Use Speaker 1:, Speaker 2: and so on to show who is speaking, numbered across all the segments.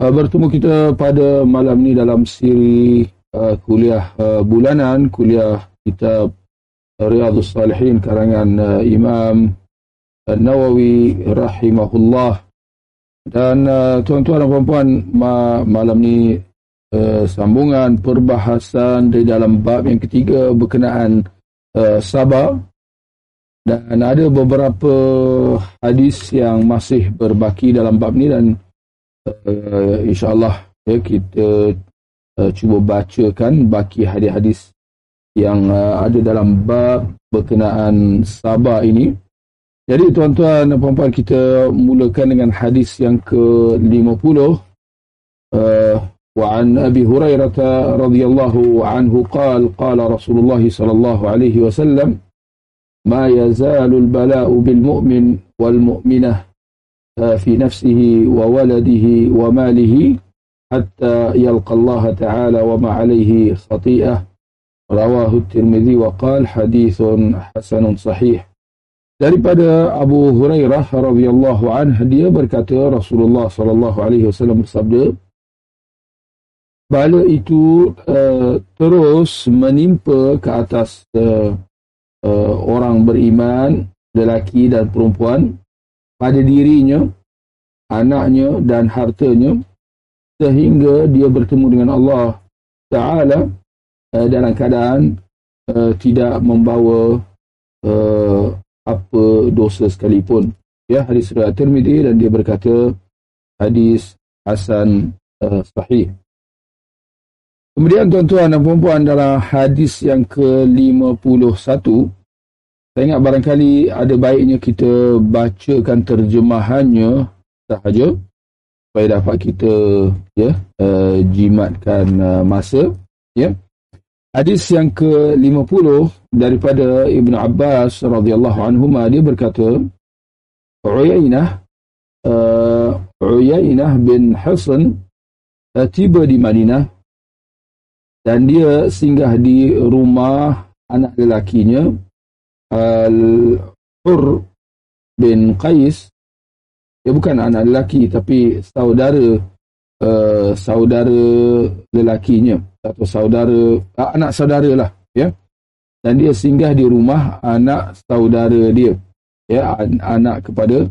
Speaker 1: Uh, bertemu kita pada malam ni dalam siri uh, kuliah uh, bulanan, kuliah kitab Riyadhus Salihin karangan uh, Imam Nawawi rahimahullah. Dan uh, tuan-tuan dan puan-puan, ma malam ni uh, sambungan perbahasan di dalam bab yang ketiga berkenaan uh, sabar dan ada beberapa hadis yang masih berbaki dalam bab ni dan uh, insyaAllah ya, kita uh, cuba bacakan baki hadis-hadis yang uh, ada dalam bab berkenaan sabar ini. Jadi tuan-tuan dan puan-puan kita mulakan dengan hadis yang ke-50 uh, wa an Abi Hurairah radhiyallahu anhu qala qala Rasulullah sallallahu alaihi wasallam ma yazalu al-bala'u bil mu'min wal mu'minah في نفسه وولده وماله حتى يلقى الله تعالى وما عليه خطيئة رواه الترمذي وقال حديث حسن صحيح daripada Abu Hurairah radhiyallahu anhu dia berkata Rasulullah sallallahu alaihi wasallam bersabda bala itu uh, terus menimpa ke atas uh, uh, orang beriman lelaki dan perempuan pada dirinya, anaknya dan hartanya sehingga dia bertemu dengan Allah Ta'ala uh, dalam keadaan uh, tidak membawa uh, apa dosa sekalipun. Ya, hadis riwayat Tirmizi dan dia berkata hadis hasan uh, sahih. Kemudian tuan-tuan dan puan-puan dalam hadis yang ke-51 saya ingat barangkali ada baiknya kita bacakan terjemahannya sahaja supaya dapat kita ya uh, jimatkan uh, masa ya. Hadis yang ke-50 daripada Ibnu Abbas radhiyallahu anhu dia berkata Uyainah uh, Uyainah bin Hasan uh, tiba di Madinah dan dia singgah di rumah anak lelakinya Al-Hur bin Qais dia bukan anak lelaki tapi saudara uh, saudara lelakinya. Atau saudara uh, anak saudara lah ya. Dan dia singgah di rumah anak saudara dia ya an anak kepada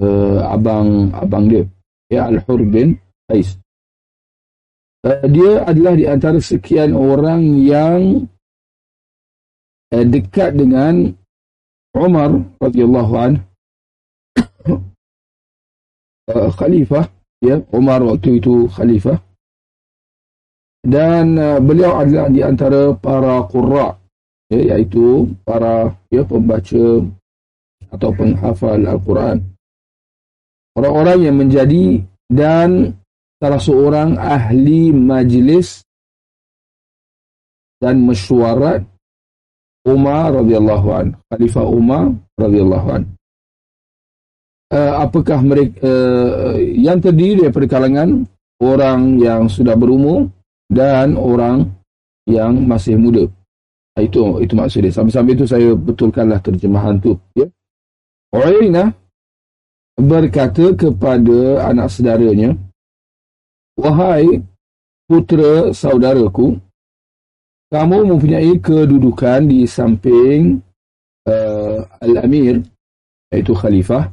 Speaker 1: uh, abang abang dia ya Al-Hur bin Qais. Uh, dia adalah di antara sekian orang yang uh, dekat dengan Umar radhiyallahu an uh, khalifah ya Umar waktu itu khalifah. Dan uh, beliau adalah di antara para qurra ya, iaitu para ya pembaca atau penghafal Al-Quran. Orang-orang yang menjadi dan salah seorang ahli majlis dan mesyuarat Umar radhiyallahu an, Khalifah Umar radhiyallahu an. Uh, apakah mereka uh, yang terdiri daripada kalangan orang yang sudah berumur dan orang yang masih muda. Itu itu maksud dia. Sambil-sambil itu saya betulkanlah terjemahan tu, ya. Uyainah berkata kepada anak saudaranya, "Wahai putera saudaraku, kamu mempunyai kedudukan di samping uh, Al-Amir, iaitu Khalifah,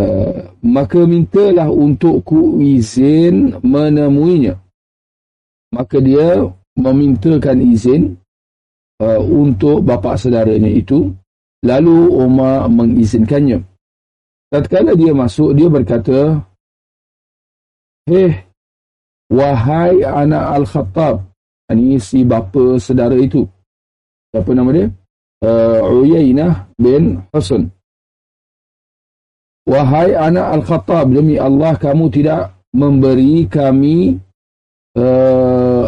Speaker 1: uh, maka mintalah untukku izin menemuinya. Maka dia memintakan izin uh, untuk bapa saudaranya itu, lalu Umar mengizinkannya. Tatkala dia masuk, dia berkata, Hei, wahai anak Al-Khattab, ini si bapa saudara itu. Apa nama dia? Uh, Uyainah bin Hasan. Wahai anak Al-Khattab, demi Allah kamu tidak memberi kami uh,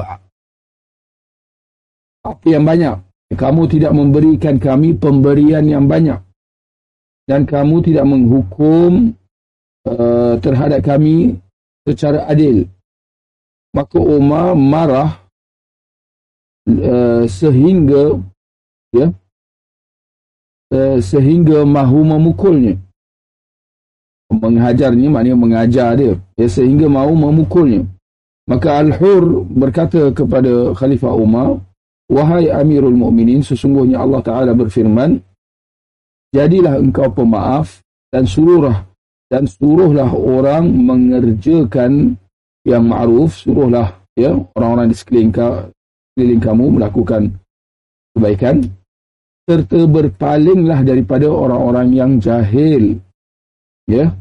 Speaker 1: apa yang banyak kamu tidak memberikan kami pemberian yang banyak dan kamu tidak menghukum uh, terhadap kami secara adil maka Umar marah uh, sehingga ya uh, sehingga mahu memukulnya. Menghajarnya maknanya mengajar dia. Ya sehingga mahu memukulnya. Maka Al-Hur berkata kepada Khalifah Umar wahai Amirul Mukminin sesungguhnya Allah Taala berfirman jadilah engkau pemaaf dan suruhlah dan suruhlah orang mengerjakan yang ma'ruf suruhlah ya orang-orang di sekeliling, ka, sekeliling kamu melakukan kebaikan serta berpalinglah daripada orang-orang yang jahil. Ya.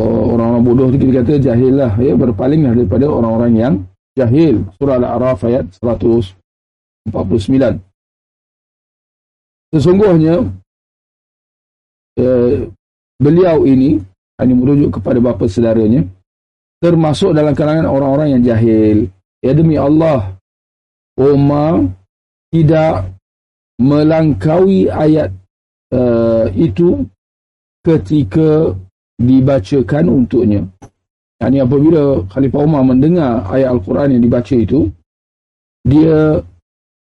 Speaker 1: Orang-orang bodoh kita kata jahil lah ya berpalinglah daripada orang-orang yang jahil. Surah al-a'raf ayat 149 sesungguhnya Eh, beliau ini ini merujuk kepada bapa saudaranya termasuk dalam kalangan orang-orang yang jahil. Ya demi Allah Umar tidak melangkaui ayat uh, itu ketika dibacakan untuknya yani apabila Khalifah Umar mendengar ayat Al-Quran yang dibaca itu dia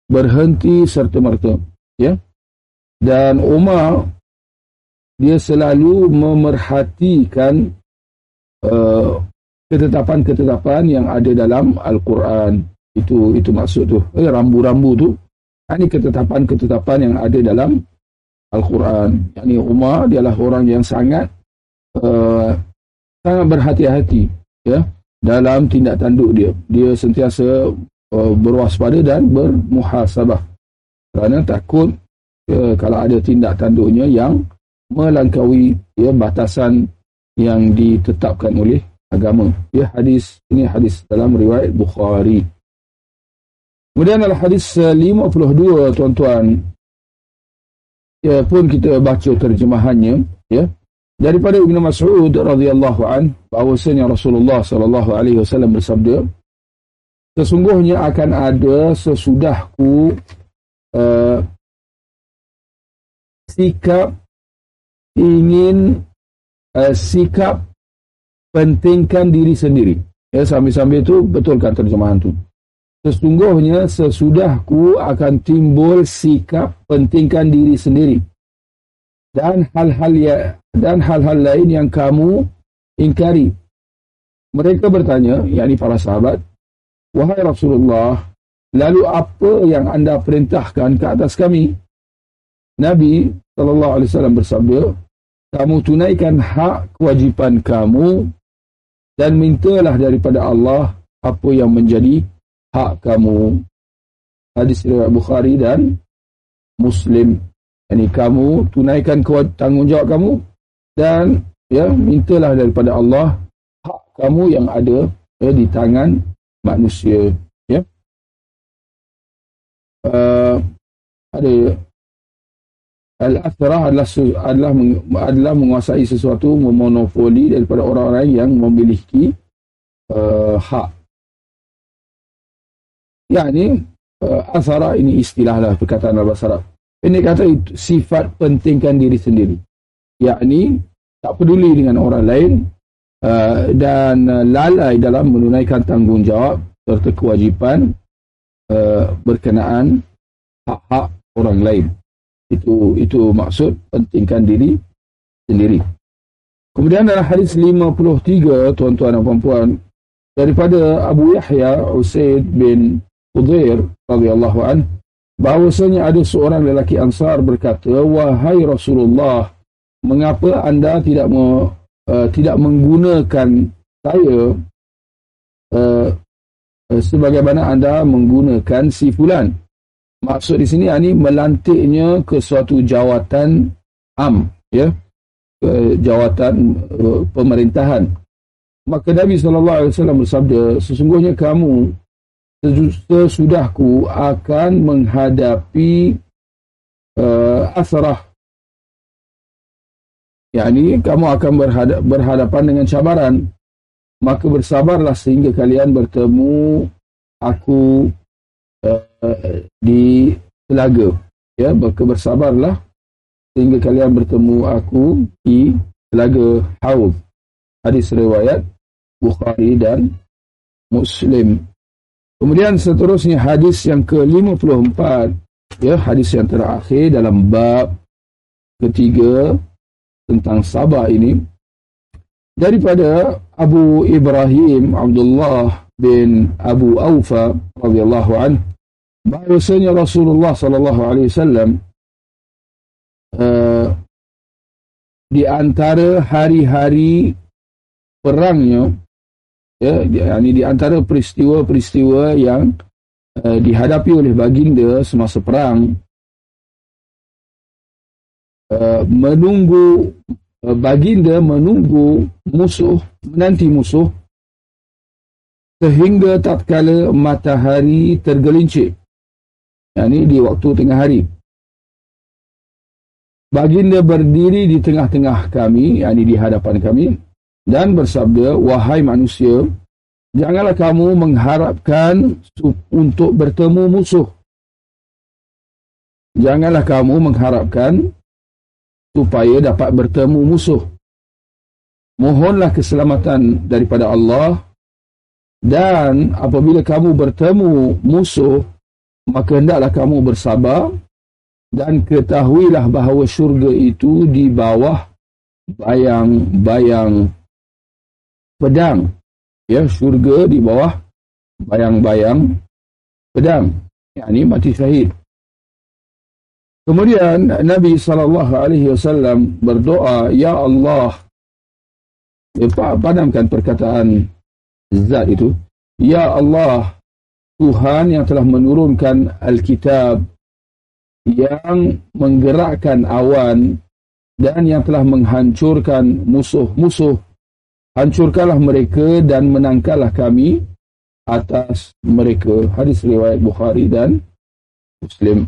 Speaker 1: berhenti serta-merta ya dan Umar dia selalu memerhatikan uh, ketetapan-ketetapan yang ada dalam Al-Quran. Itu itu maksud tu. Eh, rambu-rambu tu. Ini ketetapan-ketetapan yang ada dalam Al-Quran. Yang ini Umar dialah orang yang sangat uh, sangat berhati-hati ya dalam tindak tanduk dia. Dia sentiasa uh, berwaspada dan bermuhasabah. Kerana takut uh, kalau ada tindak tanduknya yang melangkaui ya batasan yang ditetapkan oleh agama. Ya hadis ini hadis dalam riwayat Bukhari. Kemudian dalam hadis 52 tuan-tuan ya pun kita baca terjemahannya ya daripada Ibnu Mas'ud radhiyallahu an bahwasanya Rasulullah sallallahu alaihi wasallam bersabda sesungguhnya akan ada sesudahku uh, sikap ingin uh, sikap pentingkan diri sendiri. Ya, sambil-sambil itu betulkan terjemahan itu. Sesungguhnya sesudahku akan timbul sikap pentingkan diri sendiri. Dan hal-hal ya, dan hal-hal lain yang kamu ingkari. Mereka bertanya, yakni para sahabat, Wahai Rasulullah, lalu apa yang anda perintahkan ke atas kami? Nabi sallallahu alaihi wasallam bersabda, kamu tunaikan hak kewajipan kamu dan mintalah daripada Allah apa yang menjadi hak kamu. Hadis riwayat Bukhari dan Muslim. Ini kamu tunaikan tanggungjawab kamu dan ya mintalah daripada Allah hak kamu yang ada ya, di tangan manusia. Ya. Uh, ada Al-Athrah adalah, adalah, adalah menguasai sesuatu, memonopoli daripada orang-orang yang memiliki uh, hak. Ya ini, uh, Athrah ini istilahlah perkataan Al-Bahasa Arab. Ini kata sifat pentingkan diri sendiri. Ya ini, tak peduli dengan orang lain uh, dan uh, lalai dalam menunaikan tanggungjawab serta kewajipan uh, berkenaan hak-hak orang lain itu itu maksud pentingkan diri sendiri. Kemudian dalam hadis 53 tuan-tuan dan puan-puan daripada Abu Yahya Usaid bin Udair radhiyallahu an bahwasanya ada seorang lelaki Ansar berkata wahai Rasulullah mengapa anda tidak me, uh, tidak menggunakan saya uh, uh, sebagaimana anda menggunakan si fulan? Maksud di sini ini melantiknya ke suatu jawatan am ya ke jawatan uh, pemerintahan. Maka Nabi sallallahu alaihi wasallam bersabda sesungguhnya kamu sesudahku akan menghadapi uh, asrah. Yakni kamu akan berhadap, berhadapan dengan cabaran. Maka bersabarlah sehingga kalian bertemu aku uh, di telaga. Ya maka bersabarlah sehingga kalian bertemu aku di telaga Haud. Hadis riwayat Bukhari dan Muslim kemudian seterusnya hadis yang ke-54 ya hadis yang terakhir dalam bab ketiga tentang sabar ini. Daripada Abu Ibrahim Abdullah bin Abu Aufa radhiyallahu anhu bahwasanya Rasulullah sallallahu alaihi wasallam uh, di antara hari-hari perangnya ya yakni di antara peristiwa-peristiwa yang uh, dihadapi oleh baginda semasa perang uh, menunggu uh, baginda menunggu musuh menanti musuh sehingga tatkala matahari tergelincir. Yakni di waktu tengah hari. Baginda berdiri di tengah-tengah kami, yakni di hadapan kami, dan bersabda, Wahai manusia, janganlah kamu mengharapkan untuk bertemu musuh. Janganlah kamu mengharapkan supaya dapat bertemu musuh. Mohonlah keselamatan daripada Allah dan apabila kamu bertemu musuh, maka hendaklah kamu bersabar dan ketahuilah bahawa syurga itu di bawah bayang-bayang pedang. Ya syurga di bawah bayang-bayang pedang. Yakni mati syahid. Kemudian Nabi sallallahu alaihi wasallam berdoa ya Allah ya, padamkan perkataan zat itu. Ya Allah Tuhan yang telah menurunkan Alkitab yang menggerakkan awan dan yang telah menghancurkan musuh-musuh. Hancurkanlah mereka dan menangkallah kami atas mereka. Hadis riwayat Bukhari dan Muslim.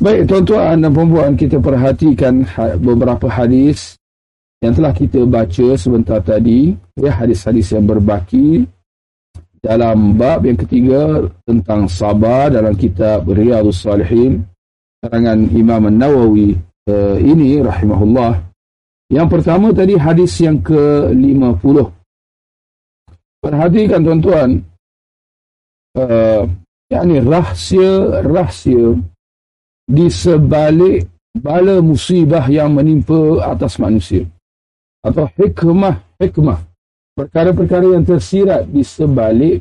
Speaker 1: Baik tuan-tuan dan puan kita perhatikan ha-, beberapa hadis yang telah kita baca sebentar tadi. Ya, hadis-hadis yang berbaki dalam bab yang ketiga tentang sabar dalam kitab Riyadhus Salihin karangan Imam Nawawi uh, ini rahimahullah. Yang pertama tadi hadis yang ke-50. Perhatikan tuan-tuan. Uh, yakni rahsia-rahsia di sebalik bala musibah yang menimpa atas manusia. Atau hikmah-hikmah. Perkara-perkara yang tersirat di sebalik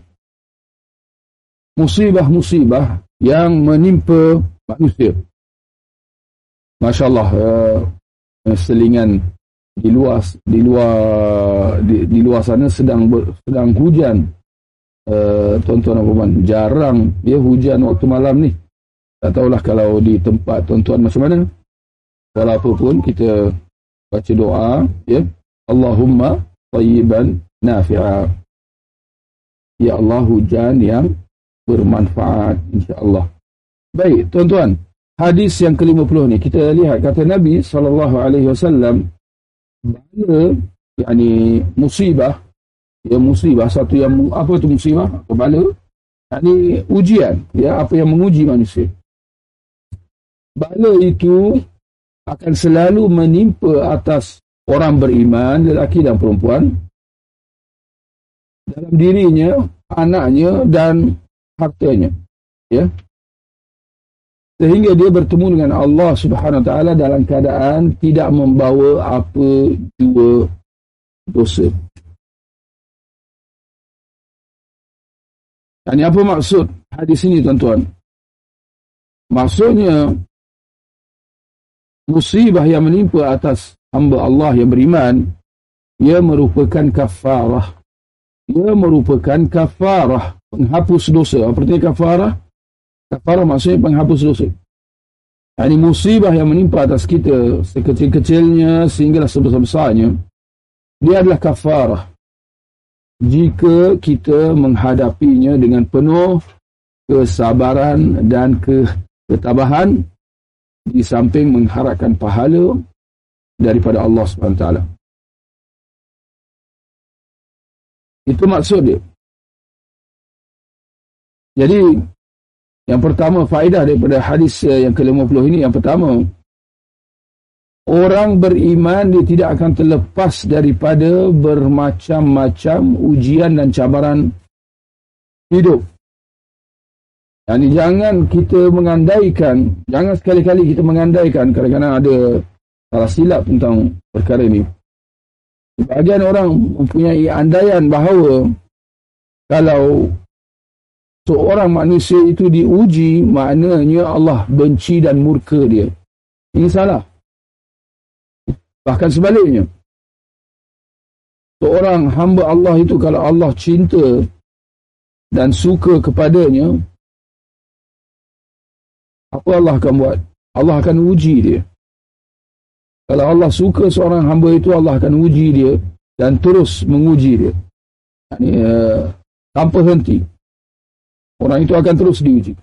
Speaker 1: musibah-musibah yang menimpa manusia. Masya Allah uh, selingan di luar di luar di, di luar sana sedang ber, sedang hujan. Uh, tuan-tuan dan puan jarang ya hujan waktu malam ni. Tak tahulah kalau di tempat tuan-tuan macam mana. Walaupun kita baca doa ya. Allahumma tayyiban nafi'a. Ya Allah hujan yang bermanfaat insya-Allah. Baik tuan-tuan. Hadis yang ke-50 ni kita lihat kata Nabi sallallahu alaihi wasallam bala yakni musibah. Ya musibah. Satu yang apa tu musibah? Bala yakni ujian. Ya apa yang menguji manusia. Bala itu akan selalu menimpa atas orang beriman lelaki dan perempuan. Dalam dirinya anaknya dan hartanya. Ya sehingga dia bertemu dengan Allah Subhanahu taala dalam keadaan tidak membawa apa dua dosa. Dan apa maksud hadis ini tuan-tuan? Maksudnya musibah yang menimpa atas hamba Allah yang beriman ia merupakan kafarah. Ia merupakan kafarah penghapus dosa. Apa artinya kafarah? Kafarah maksudnya penghapus dosa. Ini musibah yang menimpa atas kita sekecil-kecilnya sehinggalah sebesar-besarnya. Dia adalah kafarah. Jika kita menghadapinya dengan penuh kesabaran dan ketabahan di samping mengharapkan pahala daripada Allah SWT. Itu maksud dia. Jadi, yang pertama faedah daripada hadis eh, yang ke-50 ini, yang pertama, orang beriman dia tidak akan terlepas daripada bermacam-macam ujian dan cabaran hidup. Yani jangan kita mengandaikan, jangan sekali-kali kita mengandaikan kadang-kadang ada salah silap tentang perkara ini. Sebagian orang mempunyai andaian bahawa kalau seorang manusia itu diuji, maknanya Allah benci dan murka dia. Ini salah. Bahkan sebaliknya. Seorang hamba Allah itu kalau Allah cinta dan suka kepadanya, apa Allah akan buat? Allah akan uji dia. Kalau Allah suka seorang hamba itu, Allah akan uji dia dan terus menguji dia. Ini, uh, tanpa henti. Orang itu akan terus diuji.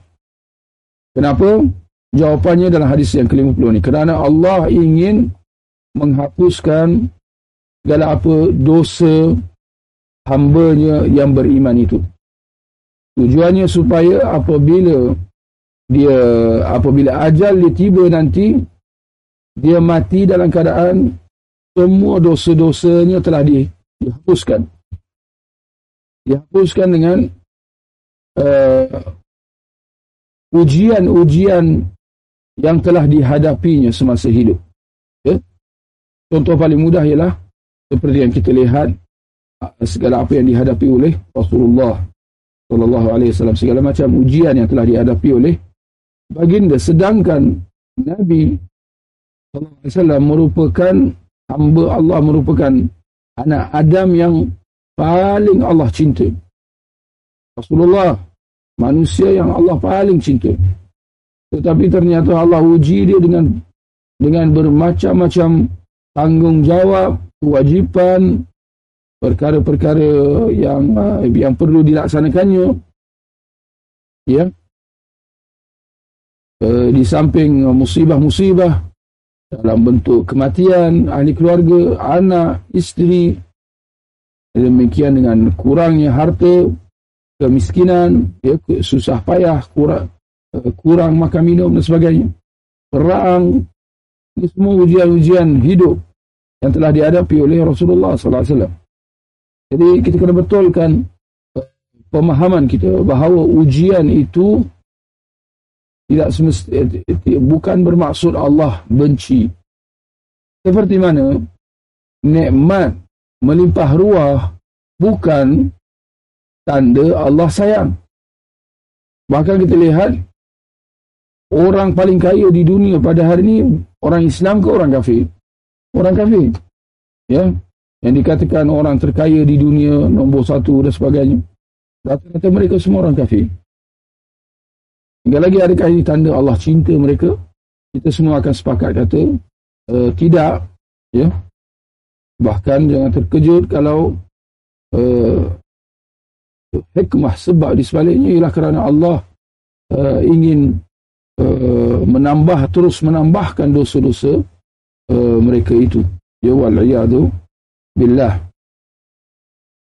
Speaker 1: Kenapa? Jawapannya dalam hadis yang ke-50 ini. Kerana Allah ingin menghapuskan segala apa dosa hambanya yang beriman itu. Tujuannya supaya apabila dia apabila ajal dia tiba nanti dia mati dalam keadaan semua dosa-dosanya telah di, dihapuskan dihapuskan dengan uh, ujian-ujian yang telah dihadapinya semasa hidup. Ya? contoh paling mudah ialah seperti yang kita lihat uh, segala apa yang dihadapi oleh Rasulullah sallallahu alaihi wasallam segala macam ujian yang telah dihadapi oleh baginda. Sedangkan Nabi SAW merupakan hamba Allah merupakan anak Adam yang paling Allah cinta Rasulullah manusia yang Allah paling cinta. Tetapi ternyata Allah uji dia dengan dengan bermacam-macam tanggungjawab kewajipan perkara-perkara yang yang perlu dilaksanakannya. Ya. Eh, di samping musibah-musibah dalam bentuk kematian ahli keluarga, anak, isteri, demikian dengan kurangnya harta, kemiskinan, ya, susah payah, kurang, eh, kurang makan minum dan sebagainya. Perang, ini semua ujian-ujian hidup yang telah dihadapi oleh Rasulullah SAW. Jadi kita kena betulkan eh, pemahaman kita bahawa ujian itu tidak semesti, eh, bukan bermaksud Allah benci. Seperti mana nikmat melimpah ruah bukan tanda Allah sayang. Bahkan kita lihat orang paling kaya di dunia pada hari ini orang Islam ke orang kafir? Orang kafir. Ya, yang dikatakan orang terkaya di dunia nombor satu dan sebagainya. Rata-rata mereka semua orang kafir. Hingga lagi adakah ini tanda Allah cinta mereka? Kita semua akan sepakat kata uh, tidak. Ya. Bahkan jangan terkejut kalau uh, hikmah sebab di sebaliknya ialah kerana Allah uh, ingin uh, menambah terus menambahkan dosa-dosa uh, mereka itu. Ya wal'iyadu billah.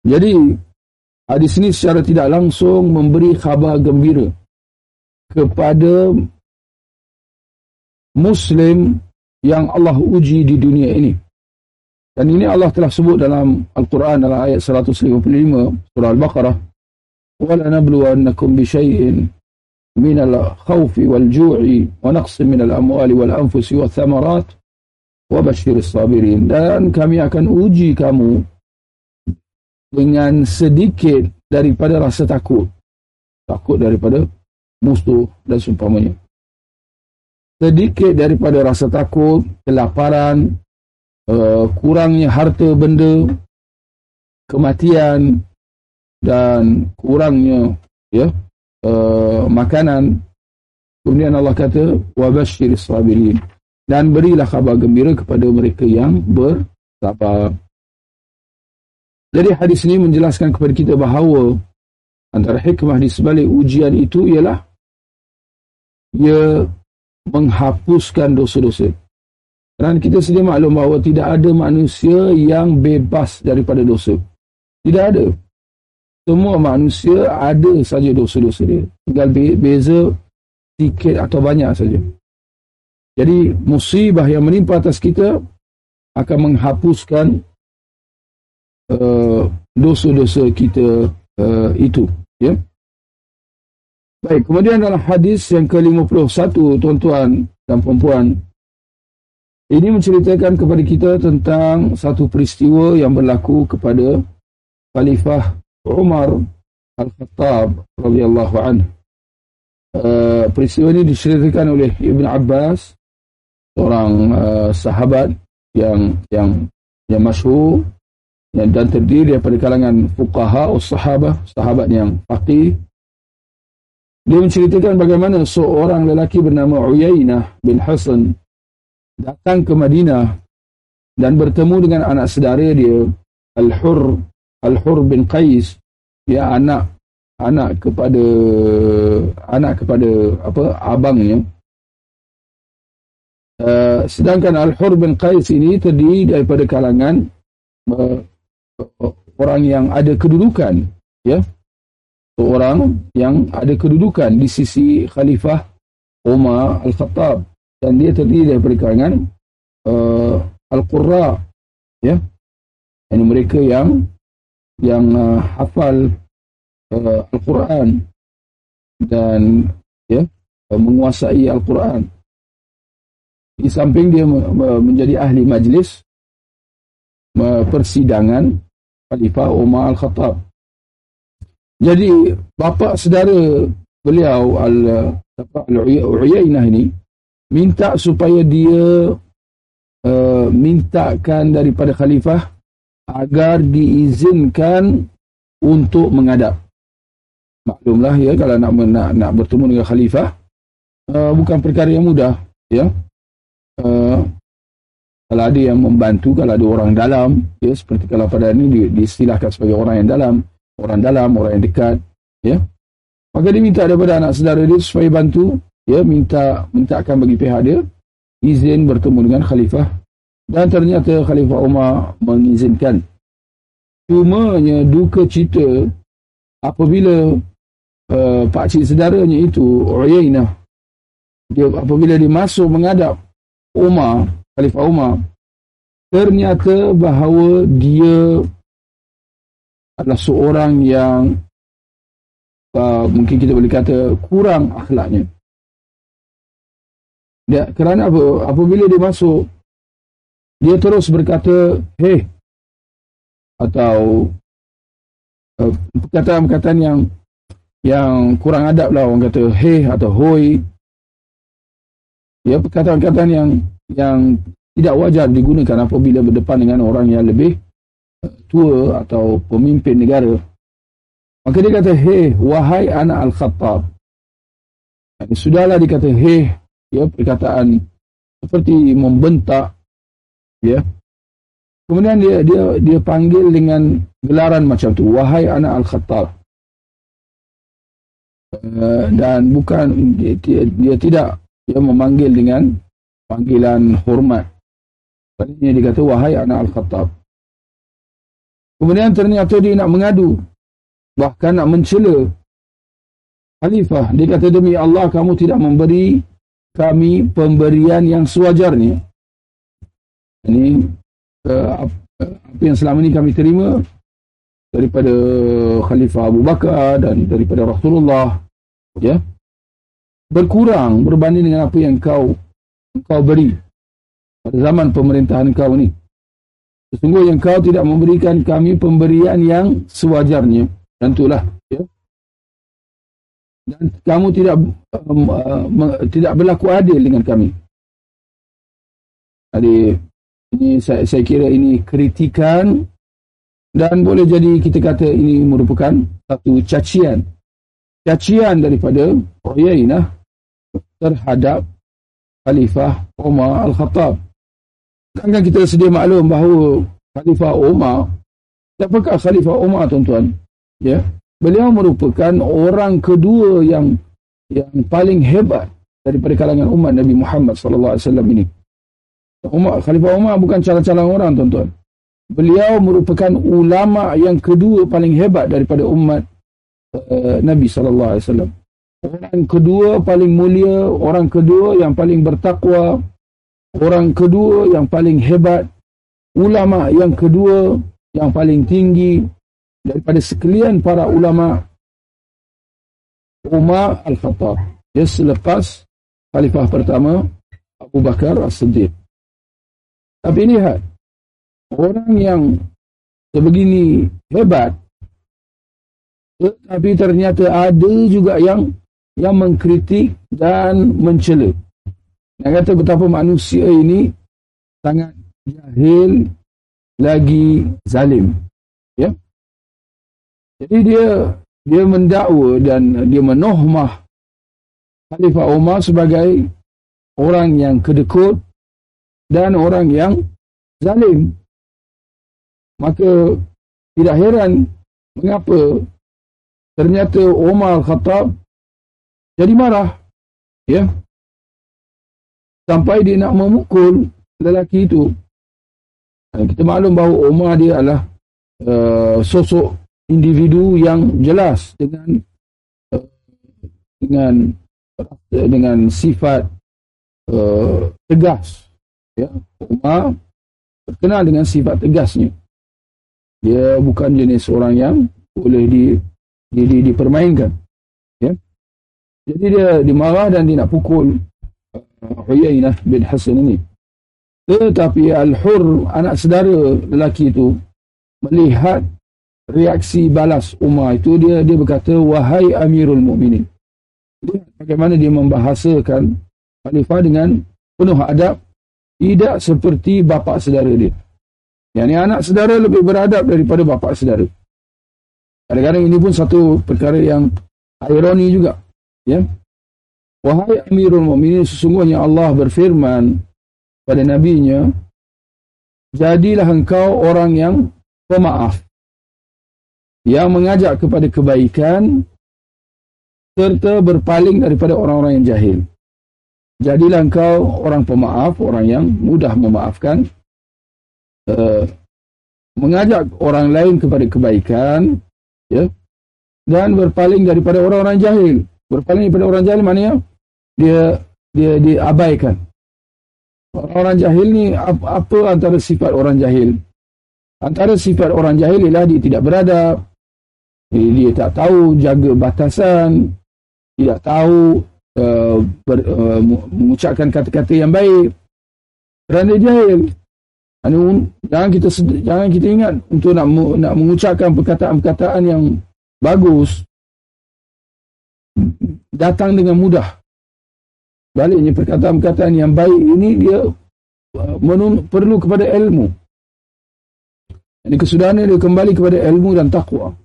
Speaker 1: Jadi hadis ini secara tidak langsung memberi khabar gembira kepada Muslim yang Allah uji di dunia ini. Dan ini Allah telah sebut dalam Al-Quran dalam ayat 155 surah Al-Baqarah. وَلَنَبْلُوَنَّكُمْ بِشَيْءٍ مِنَ الْخَوْفِ وَالْجُوعِ وَنَقْصٍ مِنَ الْأَمْوَالِ وَالْأَنفُسِ وَالثَّمَرَاتِ وَبَشِّرِ الصَّابِرِينَ Dan kami akan uji kamu dengan sedikit daripada rasa takut. Takut daripada musuh dan seumpamanya. Sedikit daripada rasa takut, kelaparan, uh, kurangnya harta benda, kematian dan kurangnya ya uh, makanan. Kemudian Allah kata wabashir sabirin dan berilah khabar gembira kepada mereka yang bersabar. Jadi hadis ini menjelaskan kepada kita bahawa antara hikmah di sebalik ujian itu ialah ia menghapuskan dosa-dosa. Dan kita sedia maklum bahawa tidak ada manusia yang bebas daripada dosa. Tidak ada. Semua manusia ada saja dosa-dosa dia. Tinggal beza sikit atau banyak saja. Jadi musibah yang menimpa atas kita akan menghapuskan uh, dosa-dosa kita uh, itu. Ya. Baik, kemudian dalam hadis yang ke-51 tuan-tuan dan puan-puan ini menceritakan kepada kita tentang satu peristiwa yang berlaku kepada Khalifah Umar Al-Khattab radhiyallahu anhu. Uh, peristiwa ini diceritakan oleh Ibn Abbas seorang uh, sahabat yang yang yang masyhur yang dan terdiri daripada kalangan fuqaha atau sahabat sahabat yang faqih dia menceritakan bagaimana seorang lelaki bernama Uyainah bin Hasan datang ke Madinah dan bertemu dengan anak saudara dia Al-Hur Al-Hur bin Qais ya anak anak kepada anak kepada apa abangnya. Uh, sedangkan Al-Hur bin Qais ini terdiri daripada kalangan uh, orang yang ada kedudukan ya. Orang yang ada kedudukan di sisi khalifah Umar Al-Khattab. Dan dia terdiri daripada kalangan uh, Al-Qurra ya. Ini mereka yang yang uh, hafal uh, Al-Quran dan ya uh, menguasai Al-Quran di samping dia menjadi ahli majlis persidangan Khalifah Umar Al-Khattab. Jadi bapa saudara beliau Al-Uyainah ini minta supaya dia uh, mintakan daripada khalifah agar diizinkan untuk mengadap. Maklumlah ya kalau nak nak, nak bertemu dengan khalifah uh, bukan perkara yang mudah ya. Uh, kalau ada yang membantu, kalau ada orang dalam, ya seperti kalau pada ini di, diistilahkan sebagai orang yang dalam, orang dalam, orang yang dekat, ya. Maka dia minta daripada anak saudara dia supaya bantu, ya, minta minta akan bagi pihak dia izin bertemu dengan khalifah dan ternyata khalifah Umar mengizinkan. Cumanya duka cita apabila uh, pak cik saudaranya itu Uyainah dia apabila dia masuk menghadap Umar, Khalifah Umar, ternyata bahawa dia adalah seorang yang uh, mungkin kita boleh kata kurang akhlaknya. Dia, kerana apa? Apabila dia masuk, dia terus berkata, hey, atau uh, perkataan-perkataan yang yang kurang adab lah orang kata hey atau hoi. Ya perkataan-perkataan yang yang tidak wajar digunakan apabila berdepan dengan orang yang lebih eh, tua atau pemimpin negara. Maka dia kata hei wahai anak al-khattab. Sudahlah dikata hei ya perkataan seperti membentak ya kemudian dia dia dia panggil dengan gelaran macam tu wahai anak al-khattab uh, dan bukan dia, dia, dia tidak dia memanggil dengan panggilan hormat. Tadinya dia kata, wahai anak Al-Khattab. Kemudian ternyata dia nak mengadu. Bahkan nak mencela Khalifah. Dia kata, demi Allah kamu tidak memberi kami pemberian yang sewajarnya. Ini apa yang selama ini kami terima daripada Khalifah Abu Bakar dan daripada Rasulullah. Ya. Berkurang berbanding dengan apa yang kau kau beri pada zaman pemerintahan kau ni. Sesungguhnya kau tidak memberikan kami pemberian yang sewajarnya. Dan itulah. Ya. Dan kamu tidak um, uh, tidak berlaku adil dengan kami. Jadi, ini saya, saya kira ini kritikan dan boleh jadi kita kata ini merupakan satu cacian. Cacian daripada Uyainah terhadap Khalifah Umar Al-Khattab. Kan kita sedia maklum bahawa Khalifah Umar, siapakah Khalifah Umar tuan-tuan? Ya, beliau merupakan orang kedua yang yang paling hebat daripada kalangan umat Nabi Muhammad sallallahu alaihi wasallam ini. Umar Khalifah Umar bukan calon-calon orang tuan-tuan. beliau merupakan ulama yang kedua paling hebat daripada umat uh, Nabi sallallahu alaihi wasallam. Orang kedua paling mulia, orang kedua yang paling bertakwa, orang kedua yang paling hebat, ulama yang kedua yang paling tinggi daripada sekalian para ulama Umar Al-Khattab. Dia selepas khalifah pertama Abu Bakar As-Siddiq. Tapi lihat, orang yang sebegini hebat, tetapi ternyata ada juga yang yang mengkritik dan mencela. Yang kata betapa manusia ini sangat jahil lagi zalim. Ya. Jadi dia dia mendakwa dan dia menohmah Khalifah Umar sebagai orang yang kedekut dan orang yang zalim. Maka tidak heran mengapa ternyata Umar Khattab jadi marah. Ya. Sampai dia nak memukul lelaki itu. Kita maklum bahawa Umar dia adalah uh, sosok individu yang jelas dengan uh, dengan dengan sifat uh, tegas. Ya. Umar terkenal dengan sifat tegasnya. Dia bukan jenis orang yang boleh di, di, di, dipermainkan. Ya. Jadi dia dimarah dan dia nak pukul uh, Huyainah bin Hasan ini. Tetapi Al-Hur, anak saudara lelaki itu, melihat reaksi balas Umar itu, dia dia berkata, Wahai Amirul Mukminin. Bagaimana dia membahasakan Khalifah dengan penuh adab, tidak seperti bapa saudara dia. Yang ini anak saudara lebih beradab daripada bapa saudara. Kadang-kadang ini pun satu perkara yang ironi juga. Ya. Wahai Amirul Mukminin sesungguhnya Allah berfirman pada nabinya jadilah engkau orang yang pemaaf yang mengajak kepada kebaikan serta berpaling daripada orang-orang yang jahil. Jadilah engkau orang pemaaf, orang yang mudah memaafkan, uh, mengajak orang lain kepada kebaikan, ya, dan berpaling daripada orang-orang jahil. Berpaling daripada orang jahil maknanya dia dia diabaikan. Orang-orang jahil ni apa, apa antara sifat orang jahil? Antara sifat orang jahil ialah dia tidak beradab, dia, dia tak tahu jaga batasan, tidak tahu uh, ber, uh, mengucapkan kata-kata yang baik. Kerana jahil. Jangan kita jangan kita ingat untuk nak nak mengucapkan perkataan-perkataan yang bagus datang dengan mudah. Baliknya perkataan-perkataan yang baik ini dia uh, menun, perlu kepada ilmu. Ini kesudahannya dia kembali kepada ilmu dan takwa.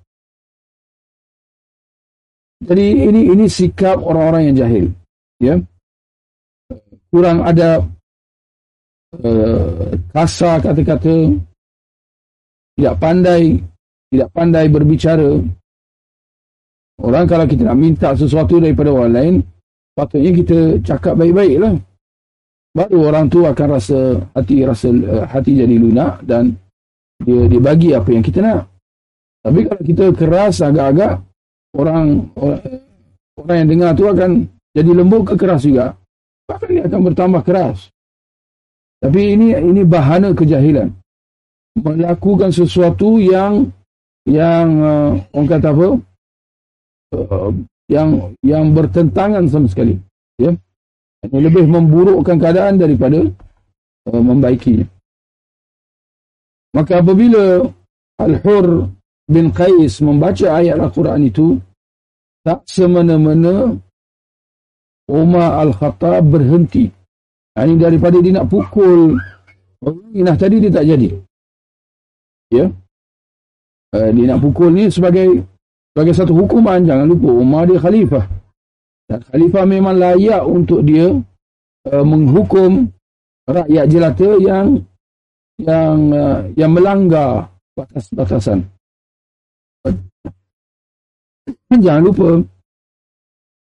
Speaker 1: Jadi ini ini sikap orang-orang yang jahil. Ya. Kurang ada uh, kasar kata-kata tidak pandai tidak pandai berbicara Orang kalau kita nak minta sesuatu daripada orang lain, patutnya kita cakap baik-baik lah. Baru orang tu akan rasa hati rasa uh, hati jadi lunak dan dia dia bagi apa yang kita nak. Tapi kalau kita keras agak-agak orang, orang yang dengar tu akan jadi lembut ke keras juga. Bahkan dia akan bertambah keras. Tapi ini ini bahana kejahilan. Melakukan sesuatu yang yang uh, orang kata apa? Uh, yang yang bertentangan sama sekali ya ini lebih memburukkan keadaan daripada uh, membaikinya maka apabila Al-Hur bin Qais membaca ayat Al-Quran itu tak semena-mena Umar Al-Khattab berhenti. Ini daripada dia nak pukul Nah tadi dia tak jadi. Ya? Uh, dia nak pukul ni sebagai sebagai satu hukuman jangan lupa Umar dia khalifah. Dan khalifah memang layak untuk dia uh, menghukum rakyat jelata yang yang uh, yang melanggar batas-batasan jangan lupa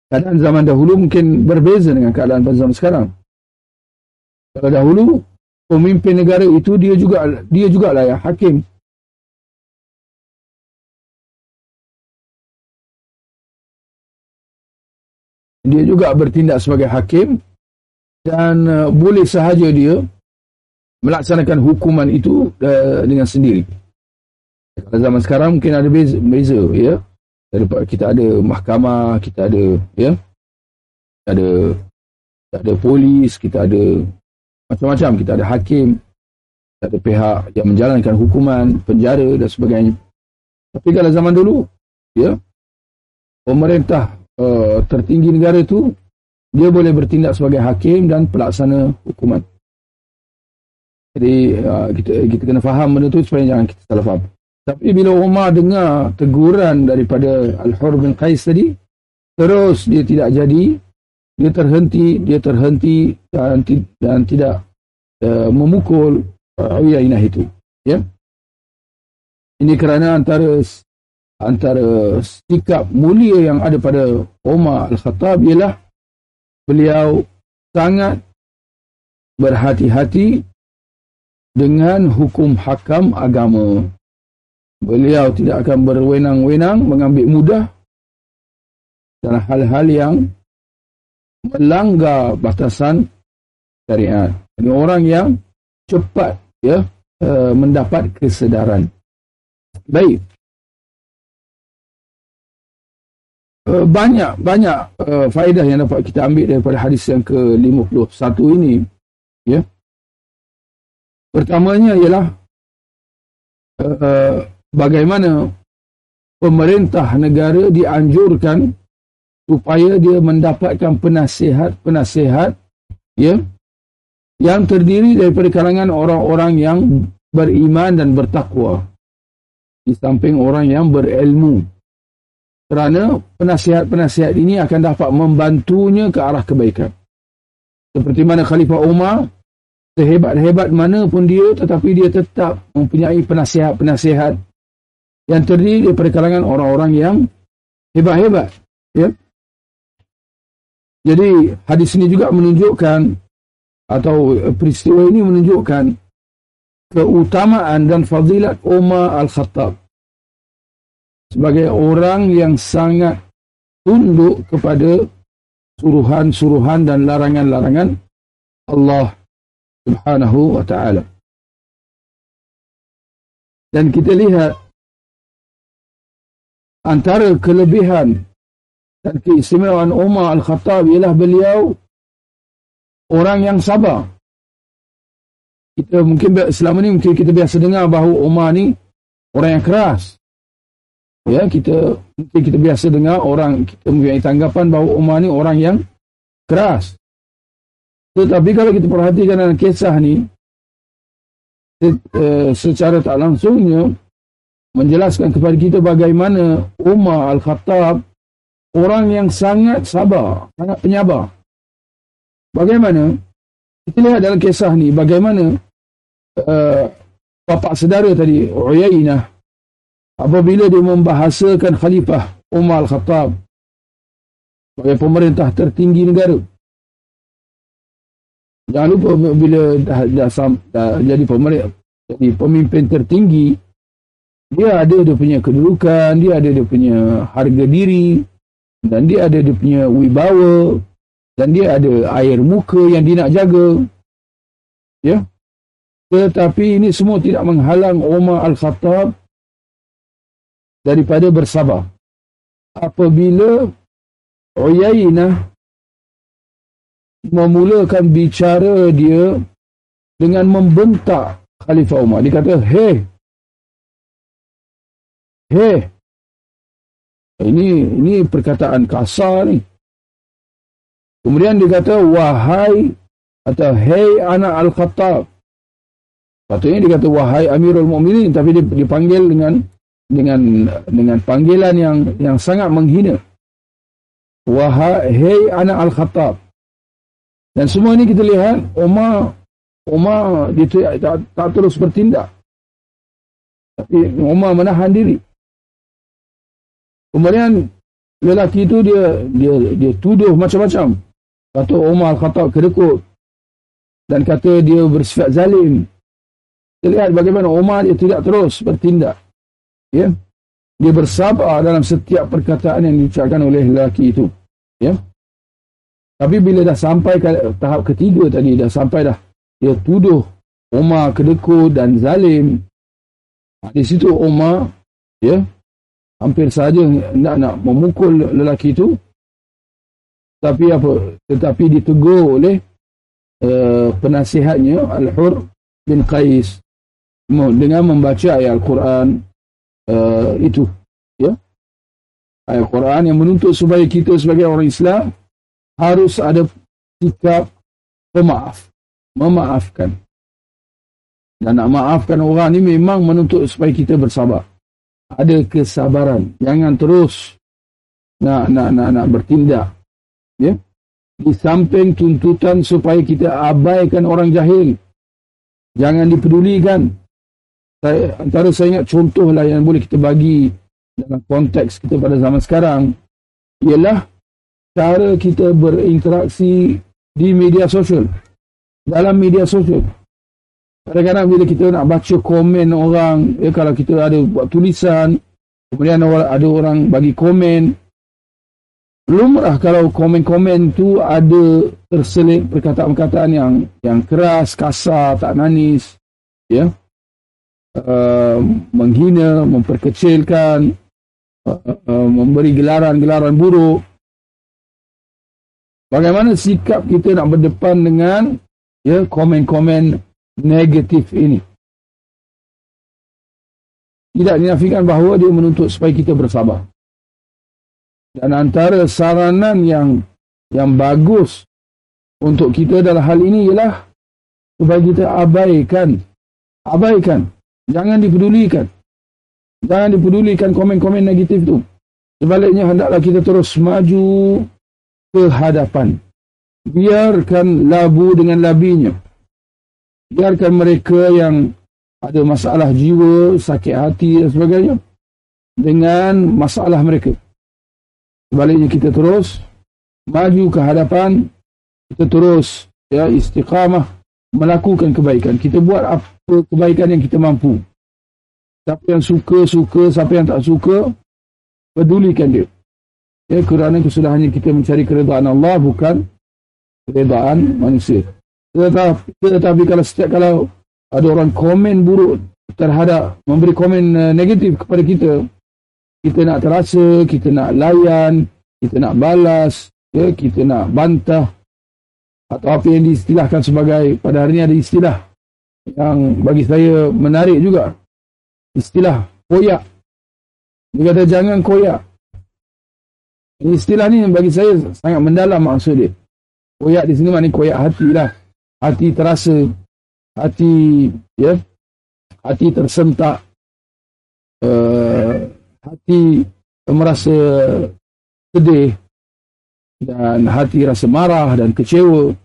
Speaker 1: keadaan zaman dahulu mungkin berbeza dengan keadaan pada zaman sekarang kalau dahulu pemimpin negara itu dia juga dia jugalah yang hakim dia juga bertindak sebagai hakim dan uh, boleh sahaja dia melaksanakan hukuman itu uh, dengan sendiri. Pada zaman sekarang mungkin ada beza, beza ya. Kita ada mahkamah, kita ada ya. Ada ada polis, kita ada macam-macam, kita ada hakim, kita ada pihak yang menjalankan hukuman, penjara dan sebagainya. Tapi kalau zaman dulu ya pemerintah uh, tertinggi negara itu dia boleh bertindak sebagai hakim dan pelaksana hukuman. Jadi uh, kita kita kena faham benda tu supaya jangan kita salah faham. Tapi bila Umar dengar teguran daripada Al-Hur bin Qais tadi, terus dia tidak jadi, dia terhenti, dia terhenti dan, dan tidak uh, memukul uh, Uyainah itu. Ya? Ini kerana antara antara sikap mulia yang ada pada Umar Al-Khattab ialah beliau sangat berhati-hati dengan hukum hakam agama. Beliau tidak akan berwenang-wenang mengambil mudah dalam hal-hal yang melanggar batasan syariat. Ini orang yang cepat ya uh, mendapat kesedaran. Baik. Uh, banyak banyak uh, faedah yang dapat kita ambil daripada hadis yang ke-51 ini ya pertamanya ialah uh, bagaimana pemerintah negara dianjurkan supaya dia mendapatkan penasihat-penasihat ya yang terdiri daripada kalangan orang-orang yang beriman dan bertakwa di samping orang yang berilmu kerana penasihat-penasihat ini akan dapat membantunya ke arah kebaikan. Seperti mana Khalifah Umar, sehebat-hebat mana pun dia, tetapi dia tetap mempunyai penasihat-penasihat yang terdiri daripada kalangan orang-orang yang hebat-hebat. Ya? Jadi hadis ini juga menunjukkan atau peristiwa ini menunjukkan keutamaan dan fadilat Umar Al-Khattab sebagai orang yang sangat tunduk kepada suruhan-suruhan dan larangan-larangan Allah Subhanahu wa taala. Dan kita lihat antara kelebihan dan keistimewaan Umar Al-Khattab ialah beliau orang yang sabar. Kita mungkin selama ni mungkin kita biasa dengar bahawa Umar ni orang yang keras. Ya, kita mungkin kita biasa dengar orang kita mempunyai tanggapan bahawa Umar ni orang yang keras. Tetapi kalau kita perhatikan dalam kisah ni eh, secara tak langsungnya menjelaskan kepada kita bagaimana Umar Al-Khattab orang yang sangat sabar, sangat penyabar. Bagaimana? Kita lihat dalam kisah ni bagaimana uh, bapa saudara tadi Uyainah apabila dia membahasakan Khalifah Umar Al-Khattab sebagai pemerintah tertinggi negara. Jangan lupa bila dah, dah, dah, dah jadi pemerintah, jadi pemimpin tertinggi, dia ada dia punya kedudukan, dia ada dia punya harga diri, dan dia ada dia punya wibawa, dan dia ada air muka yang dia nak jaga. Ya. Tetapi ini semua tidak menghalang Umar Al-Khattab daripada bersabar. Apabila Uyainah memulakan bicara dia dengan membentak Khalifah Umar. Dia kata, hei, hei, ini ini perkataan kasar ni. Kemudian dia kata, wahai, atau hei anak Al-Khattab. Patutnya dia kata, wahai Amirul Mu'minin, tapi dia dipanggil dengan dengan dengan panggilan yang yang sangat menghina. Wahai anak Al-Khattab. Dan semua ini kita lihat Umar Umar dia tak, tak terus bertindak. Tapi Umar menahan diri. Kemudian lelaki itu dia dia dia tuduh macam-macam. Kata Umar Al-Khattab kedekut. dan kata dia bersifat zalim. Kita lihat bagaimana Umar dia tidak terus bertindak. Ya. Dia bersabar dalam setiap perkataan yang diucapkan oleh lelaki itu. Ya. Tapi bila dah sampai ke tahap ketiga tadi, dah sampai dah dia tuduh Umar kedekut dan zalim. Di situ Umar ya, hampir saja nak nak memukul lelaki itu. Tapi apa? Tetapi ditegur oleh uh, penasihatnya Al-Hur bin Qais dengan membaca ayat Al-Quran uh, itu ya ayat Quran yang menuntut supaya kita sebagai orang Islam harus ada sikap pemaaf memaafkan dan nak maafkan orang ni memang menuntut supaya kita bersabar ada kesabaran. Jangan terus nak nak nak nak bertindak. Ya? Di samping tuntutan supaya kita abaikan orang jahil. Jangan dipedulikan. Saya, antara saya ingat contoh lah yang boleh kita bagi dalam konteks kita pada zaman sekarang ialah cara kita berinteraksi di media sosial. Dalam media sosial kadang-kadang bila kita nak baca komen orang ya, kalau kita ada buat tulisan kemudian ada orang bagi komen lumrah kalau komen-komen tu ada terselit perkataan-perkataan yang yang keras, kasar, tak manis ya Uh, menghina, memperkecilkan, uh, uh, memberi gelaran-gelaran buruk. Bagaimana sikap kita nak berdepan dengan ya komen-komen negatif ini? Tidak dinafikan bahawa dia menuntut supaya kita bersabar. Dan antara saranan yang yang bagus untuk kita dalam hal ini ialah supaya kita abaikan abaikan Jangan dipedulikan. Jangan dipedulikan komen-komen negatif itu. Sebaliknya hendaklah kita terus maju ke hadapan. Biarkan labu dengan labinya. Biarkan mereka yang ada masalah jiwa, sakit hati dan sebagainya. Dengan masalah mereka. Sebaliknya kita terus maju ke hadapan. Kita terus ya istiqamah melakukan kebaikan. Kita buat apa kebaikan yang kita mampu. Siapa yang suka, suka. Siapa yang tak suka, pedulikan dia. Ya, kerana itu sudah hanya kita mencari keredaan Allah, bukan keredaan manusia. Tetapi, kalau setiap kalau ada orang komen buruk terhadap memberi komen uh, negatif kepada kita, kita nak terasa, kita nak layan, kita nak balas, ya, kita nak bantah, atau apa yang diistilahkan sebagai pada hari ini ada istilah yang bagi saya menarik juga. Istilah koyak. Dia kata jangan koyak. Istilah ni bagi saya sangat mendalam maksud dia. Koyak di sini maknanya koyak hati lah hati terasa hati ya hati tersentak uh, hati merasa sedih dan hati rasa marah dan kecewa.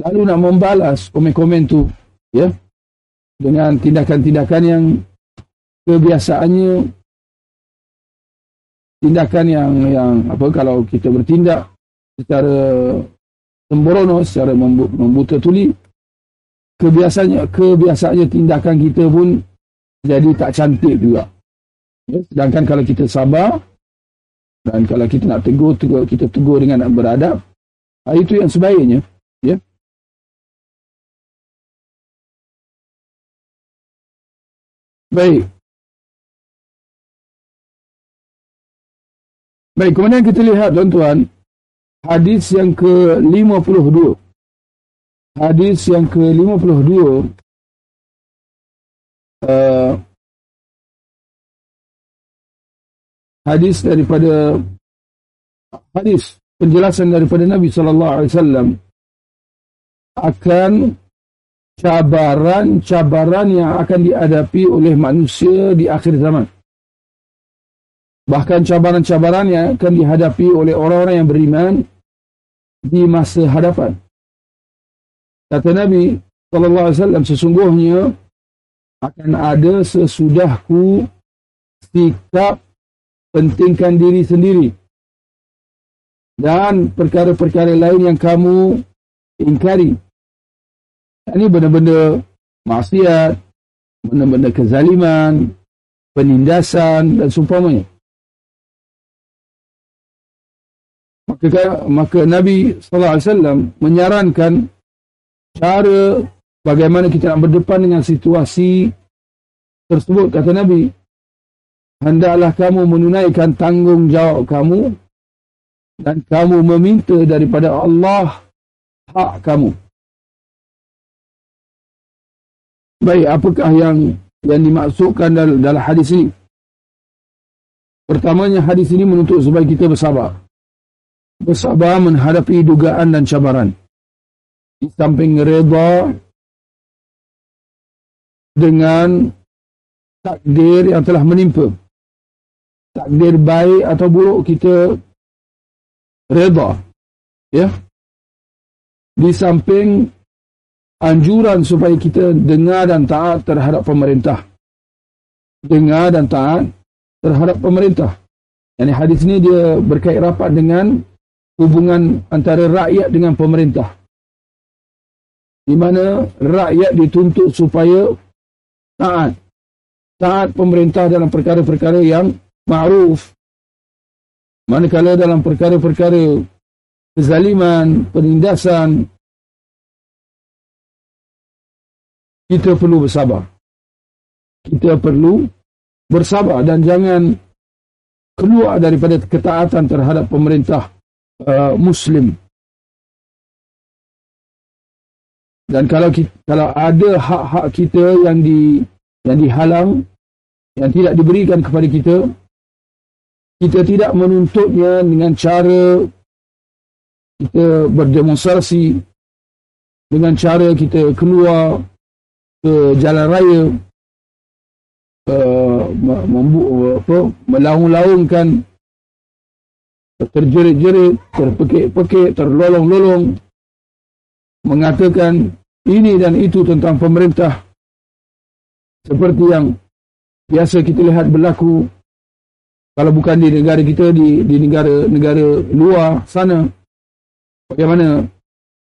Speaker 1: Lalu nak membalas komen-komen tu ya dengan tindakan-tindakan yang kebiasaannya tindakan yang yang apa kalau kita bertindak secara sembrono secara membuta tuli. Kebiasaannya kebiasaannya tindakan kita pun jadi tak cantik juga. Ya sedangkan kalau kita sabar dan kalau kita nak tegur, tegur kita tegur dengan beradab itu yang sebaiknya ya. Baik. Baik, kemudian kita lihat tuan-tuan hadis yang ke-52. Hadis yang ke-52 uh, hadis daripada hadis penjelasan daripada Nabi sallallahu alaihi wasallam akan cabaran-cabaran yang akan dihadapi oleh manusia di akhir zaman. Bahkan cabaran-cabaran yang akan dihadapi oleh orang-orang yang beriman di masa hadapan. Kata Nabi sallallahu alaihi wasallam sesungguhnya akan ada sesudahku sikap pentingkan diri sendiri dan perkara-perkara lain yang kamu ingkari Ini benda-benda maksiat, benda-benda kezaliman, penindasan dan seumpamanya. Maka, maka Nabi SAW menyarankan cara bagaimana kita nak berdepan dengan situasi tersebut. Kata Nabi, hendaklah kamu menunaikan tanggungjawab kamu dan kamu meminta daripada Allah hak kamu. Baik, apakah yang yang dimaksudkan dalam, dalam hadis ini? Pertamanya hadis ini menuntut supaya kita bersabar. Bersabar menghadapi dugaan dan cabaran. Di samping reda dengan takdir yang telah menimpa. Takdir baik atau buruk kita reda. Ya. Di samping anjuran supaya kita dengar dan taat terhadap pemerintah. Dengar dan taat terhadap pemerintah. Yang hadis ini dia berkait rapat dengan hubungan antara rakyat dengan pemerintah. Di mana rakyat dituntut supaya taat. Taat pemerintah dalam perkara-perkara yang ma'ruf. Manakala dalam perkara-perkara kezaliman, penindasan, kita perlu bersabar. Kita perlu bersabar dan jangan keluar daripada ketaatan terhadap pemerintah Muslim. Dan kalau kita, kalau ada hak-hak kita yang di yang dihalang, yang tidak diberikan kepada kita, kita tidak menuntutnya dengan cara kita berdemonstrasi, dengan cara kita keluar ke jalan raya uh, apa melaung-laungkan terjerit-jerit terpekik-pekik terlolong-lolong mengatakan ini dan itu tentang pemerintah seperti yang biasa kita lihat berlaku kalau bukan di negara kita di di negara-negara luar sana bagaimana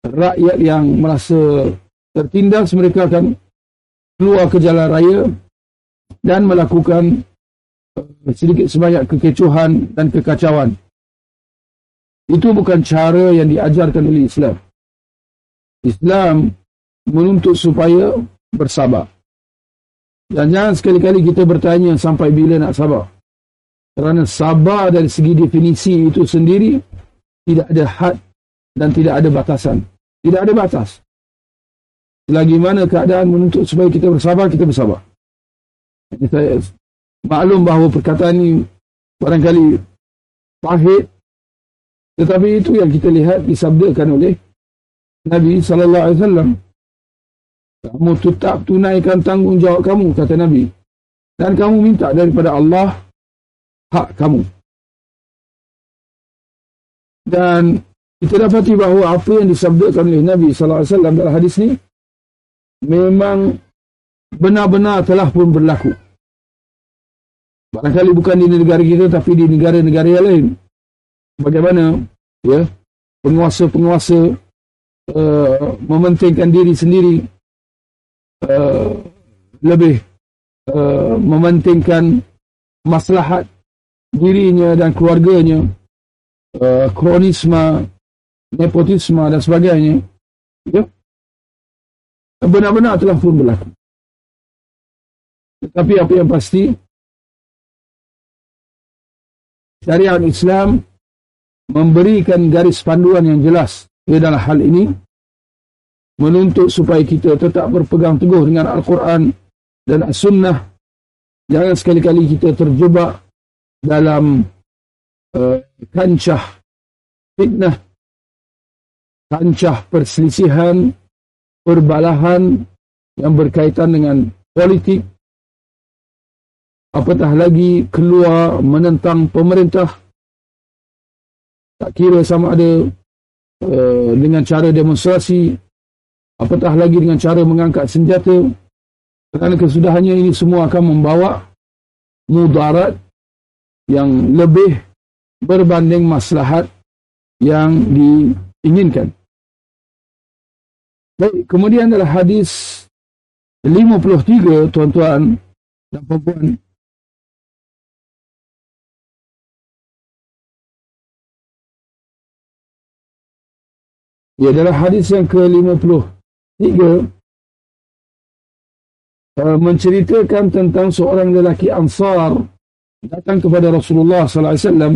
Speaker 1: rakyat yang merasa tertindas mereka akan keluar ke jalan raya dan melakukan uh, sedikit sebanyak kekecohan dan kekacauan. Itu bukan cara yang diajarkan oleh Islam. Islam menuntut supaya bersabar. Dan jangan sekali-kali kita bertanya sampai bila nak sabar. Kerana sabar dari segi definisi itu sendiri tidak ada had dan tidak ada batasan. Tidak ada batas. Selagi mana keadaan menuntut supaya kita bersabar, kita bersabar. Jadi saya maklum bahawa perkataan ini barangkali pahit, tetapi itu yang kita lihat disabdakan oleh Nabi Sallallahu Alaihi Wasallam. Kamu tetap tunaikan tanggungjawab kamu, kata Nabi. Dan kamu minta daripada Allah hak kamu. Dan kita dapati bahawa apa yang disabdakan oleh Nabi Sallallahu Alaihi Wasallam dalam hadis ini memang benar-benar telah pun berlaku. Barangkali bukan di negara kita tapi di negara-negara lain. Bagaimana ya penguasa-penguasa uh, mementingkan diri sendiri uh, lebih uh, mementingkan maslahat dirinya dan keluarganya uh, kronisme nepotisme dan sebagainya ya benar-benar telah pun berlaku. Tetapi apa yang pasti, syariat Islam memberikan garis panduan yang jelas di dalam hal ini, menuntut supaya kita tetap berpegang teguh dengan Al-Quran dan As-Sunnah. Jangan sekali-kali kita terjebak dalam uh, kancah fitnah, kancah perselisihan, perbalahan yang berkaitan dengan politik apatah lagi keluar menentang pemerintah tak kira sama ada uh, dengan cara demonstrasi apatah lagi dengan cara mengangkat senjata kerana kesudahannya ini semua akan membawa mudarat yang lebih berbanding maslahat yang diinginkan Baik, kemudian adalah hadis 53 tuan-tuan dan puan-puan. Ia adalah hadis yang ke-53 uh, menceritakan tentang seorang lelaki Ansar datang kepada Rasulullah sallallahu alaihi wasallam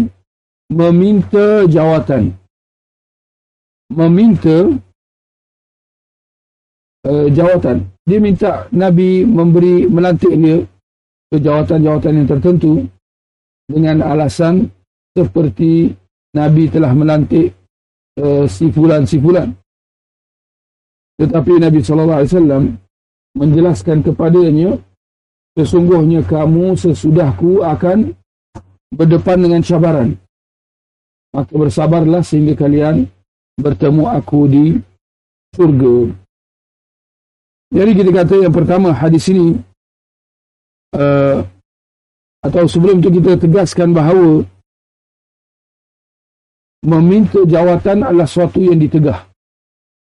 Speaker 1: meminta jawatan. Meminta uh, jawatan. Dia minta Nabi memberi melantik dia ke jawatan-jawatan yang tertentu dengan alasan seperti Nabi telah melantik uh, si fulan si fulan. Tetapi Nabi wasallam menjelaskan kepadanya sesungguhnya kamu sesudahku akan berdepan dengan cabaran. Maka bersabarlah sehingga kalian bertemu aku di surga. Jadi kita kata yang pertama hadis ini uh, atau sebelum itu kita tegaskan bahawa meminta jawatan adalah sesuatu yang ditegah.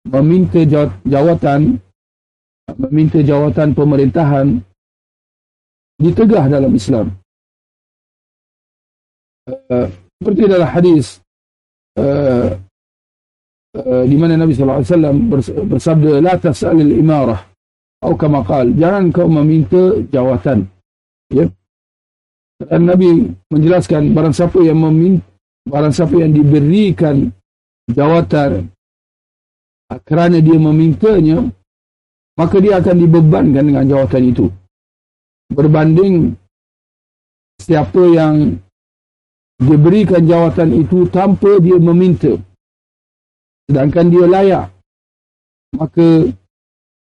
Speaker 1: Meminta jawatan, meminta jawatan pemerintahan ditegah dalam Islam. Uh, seperti dalam hadis uh, uh, di mana Nabi sallallahu alaihi wasallam bersabda la tas'al al-imarah atau kama qal jangan kau meminta jawatan ya dan Nabi menjelaskan barang siapa yang meminta barang siapa yang diberikan jawatan kerana dia memintanya maka dia akan dibebankan dengan jawatan itu. Berbanding siapa yang diberikan jawatan itu tanpa dia meminta sedangkan dia layak maka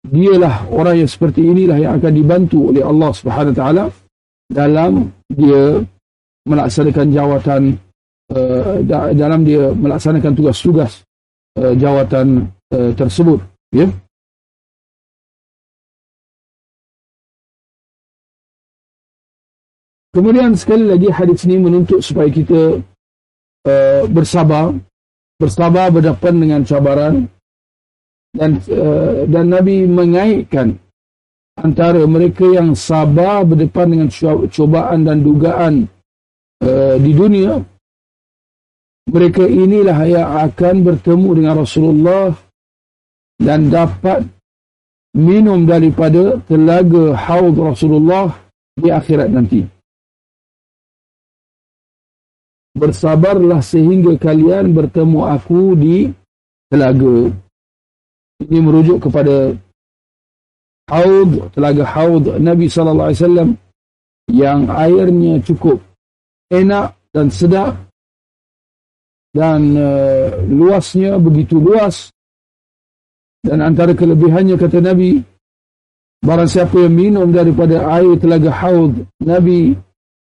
Speaker 1: dialah orang yang seperti inilah yang akan dibantu oleh Allah Subhanahu taala dalam dia melaksanakan jawatan uh, dalam dia melaksanakan tugas-tugas uh, jawatan uh, tersebut ya? Kemudian sekali lagi hadis ini menuntut supaya kita uh, bersabar bersabar berdepan dengan cabaran dan uh, dan Nabi mengaitkan antara mereka yang sabar berdepan dengan cobaan dan dugaan uh, di dunia mereka inilah yang akan bertemu dengan Rasulullah dan dapat minum daripada telaga haud Rasulullah di akhirat nanti. Bersabarlah sehingga kalian bertemu aku di telaga. Ini merujuk kepada haud, telaga haud Nabi sallallahu alaihi wasallam yang airnya cukup enak dan sedap dan uh, luasnya begitu luas. Dan antara kelebihannya kata Nabi barang siapa yang minum daripada air telaga haud Nabi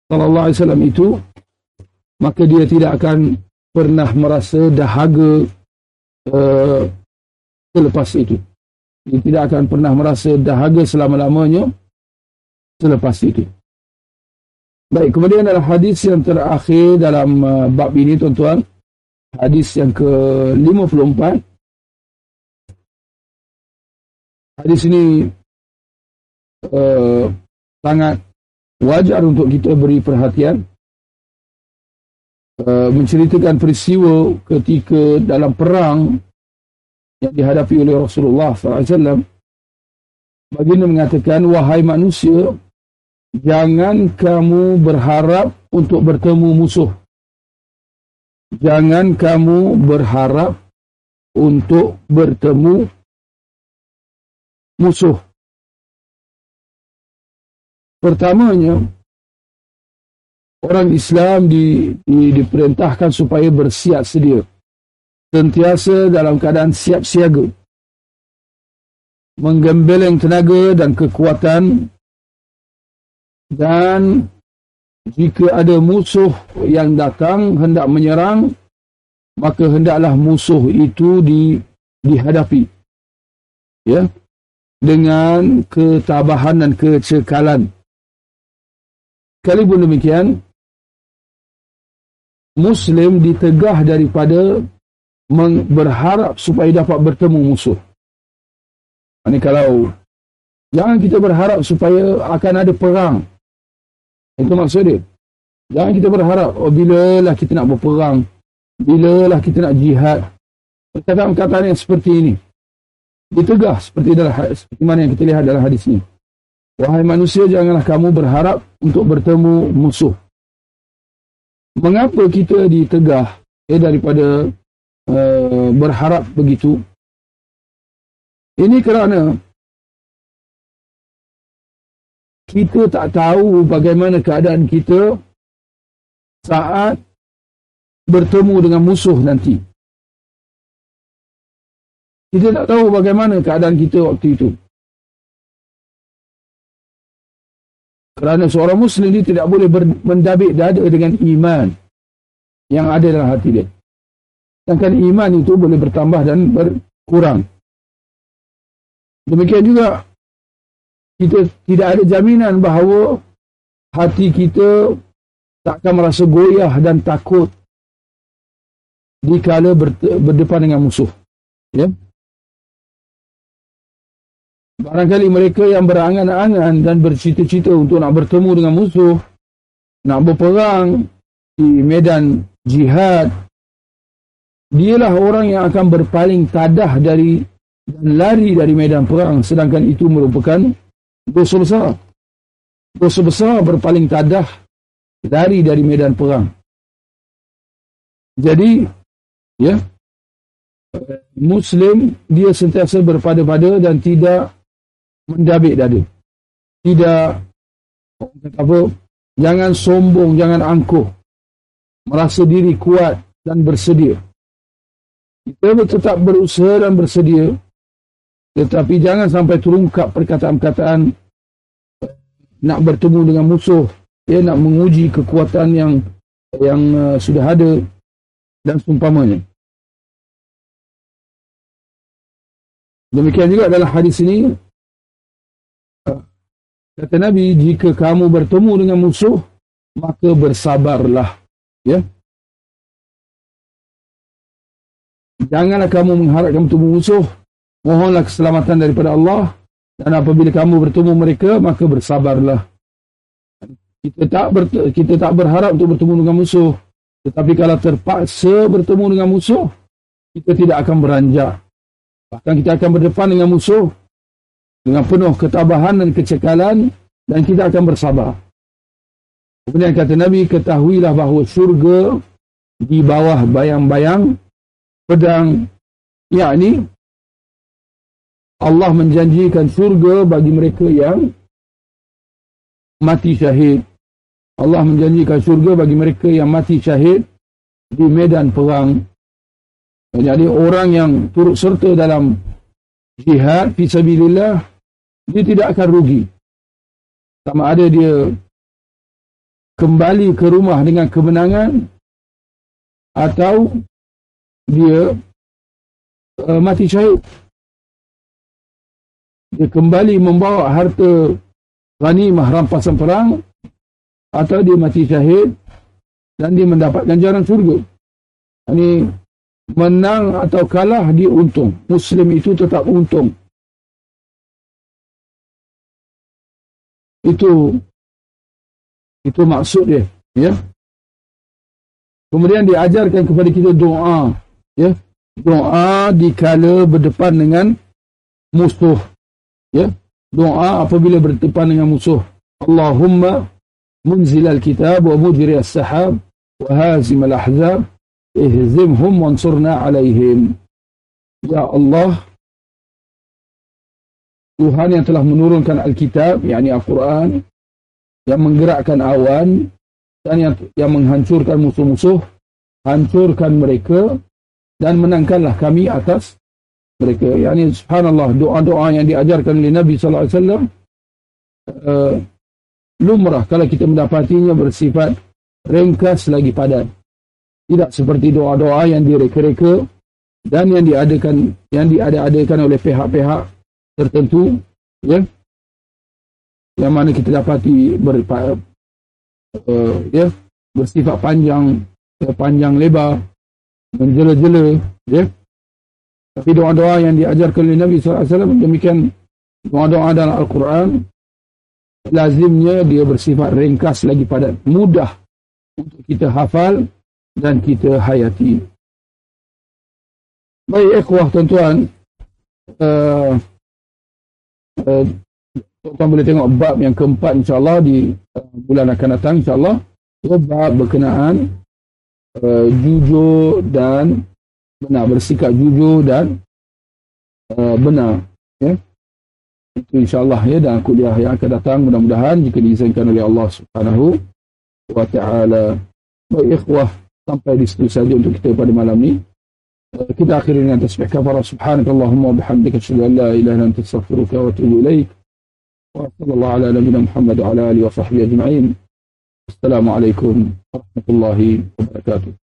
Speaker 1: sallallahu alaihi wasallam itu maka dia tidak akan pernah merasa dahaga uh, selepas itu. Dia tidak akan pernah merasa dahaga selama-lamanya selepas itu. Baik kemudian adalah hadis yang terakhir dalam uh, bab ini tuan-tuan hadis yang ke-54. Hadis ini uh, sangat wajar untuk kita beri perhatian. Uh, menceritakan peristiwa ketika dalam perang yang dihadapi oleh Rasulullah SAW baginda mengatakan wahai manusia jangan kamu berharap untuk bertemu musuh jangan kamu berharap untuk bertemu musuh. Pertamanya, orang Islam di, di, diperintahkan supaya bersiap sedia. Sentiasa dalam keadaan siap siaga. Menggembeleng tenaga dan kekuatan dan jika ada musuh yang datang hendak menyerang maka hendaklah musuh itu di dihadapi. Ya? Dengan ketabahan dan kecekalan. Kalipun demikian muslim ditegah daripada berharap supaya dapat bertemu musuh. Ini kalau jangan kita berharap supaya akan ada perang. Itu maksud dia. Jangan kita berharap, oh bilalah kita nak berperang, bilalah kita nak jihad. Perkataan-perkataan yang seperti ini. Ditegah seperti dalam seperti mana yang kita lihat dalam hadis ini. Wahai manusia, janganlah kamu berharap untuk bertemu musuh. Mengapa kita ditegah eh, daripada uh, berharap begitu? Ini kerana kita tak tahu bagaimana keadaan kita saat bertemu dengan musuh nanti. Kita tak tahu bagaimana keadaan kita waktu itu. Kerana seorang Muslim ini tidak boleh mendabik dada dengan iman yang ada dalam hati dia. Sedangkan iman itu boleh bertambah dan berkurang. Demikian juga kita tidak ada jaminan bahawa hati kita tak akan merasa goyah dan takut dikala berdepan dengan musuh. Ya? Barangkali mereka yang berangan-angan dan bercita-cita untuk nak bertemu dengan musuh, nak berperang di medan jihad, dialah orang yang akan berpaling tadah dari dan lari dari medan perang sedangkan itu merupakan dosa besar. Dosa besar berpaling tadah lari dari medan perang. Jadi, ya, Muslim dia sentiasa berpada-pada dan tidak mendabik dada. Tidak apa, jangan sombong, jangan angkuh. Merasa diri kuat dan bersedia. Kita tetap berusaha dan bersedia. Tetapi jangan sampai terungkap perkataan-perkataan nak bertemu dengan musuh. Dia nak menguji kekuatan yang yang uh, sudah ada dan seumpamanya. Demikian juga dalam hadis ini Kata Nabi, jika kamu bertemu dengan musuh, maka bersabarlah. Ya. Janganlah kamu mengharapkan bertemu musuh. Mohonlah keselamatan daripada Allah. Dan apabila kamu bertemu mereka, maka bersabarlah. Kita tak ber, kita tak berharap untuk bertemu dengan musuh. Tetapi kalau terpaksa bertemu dengan musuh, kita tidak akan beranjak. Bahkan kita akan berdepan dengan musuh dengan penuh ketabahan dan kecekalan dan kita akan bersabar. Kemudian kata Nabi, ketahuilah bahawa syurga di bawah bayang-bayang pedang yakni Allah menjanjikan syurga bagi mereka yang mati syahid. Allah menjanjikan syurga bagi mereka yang mati syahid di medan perang. Jadi orang yang turut serta dalam jihad fisabilillah dia tidak akan rugi. Sama ada dia kembali ke rumah dengan kemenangan atau dia uh, mati syahid. Dia kembali membawa harta ghanimah rampasan perang atau dia mati syahid dan dia mendapat ganjaran surga. Ini menang atau kalah dia untung. Muslim itu tetap untung. Itu itu maksud dia, ya. Kemudian diajarkan kepada kita doa, ya. Doa dikala berdepan dengan musuh, ya. Doa apabila berdepan dengan musuh. Allahumma munzil al-kitab wa mujri as-sahab wa hazim al-ahzab ihzimhum wansurna alaihim. Ya Allah, Tuhan yang telah menurunkan Alkitab, yakni Al-Quran, yang menggerakkan awan dan yang, yang menghancurkan musuh-musuh, hancurkan mereka dan menangkanlah kami atas mereka. Yani subhanallah doa-doa yang diajarkan oleh Nabi wasallam uh, lumrah kalau kita mendapatinya bersifat ringkas lagi padat. Tidak seperti doa-doa yang direka-reka dan yang diadakan yang diada-adakan oleh pihak-pihak tertentu ya yang mana kita dapati ber, uh, ya bersifat panjang panjang lebar menjela-jela ya Tapi doa-doa yang diajarkan oleh Nabi SAW demikian doa-doa dalam Al-Quran lazimnya dia bersifat ringkas lagi padat mudah untuk kita hafal dan kita hayati. Baik ikhwah tuan-tuan uh, uh, tuan-tuan boleh tengok bab yang keempat insyaAllah di uh, bulan akan datang insyaAllah bab berkenaan uh, jujur dan benar bersikap jujur dan uh, benar ya. Itu insyaallah ya dan kuliah yang akan datang. Mudah-mudahan jika diizinkan oleh Allah Subhanahu wa taala. Baik ikhwah sampai di situ saja untuk kita pada malam ni. Uh, kita akhiri dengan tasbih kafara. Subhanakallahumma bihamdika asyhadu an la ilaha illa anta astaghfiruka wa atubu ilaik. Wa sallallahu ala nabiyyina muhammad wa ala alihi wa sahbihi ajma'in. Assalamu alaikum warahmatullahi wabarakatuh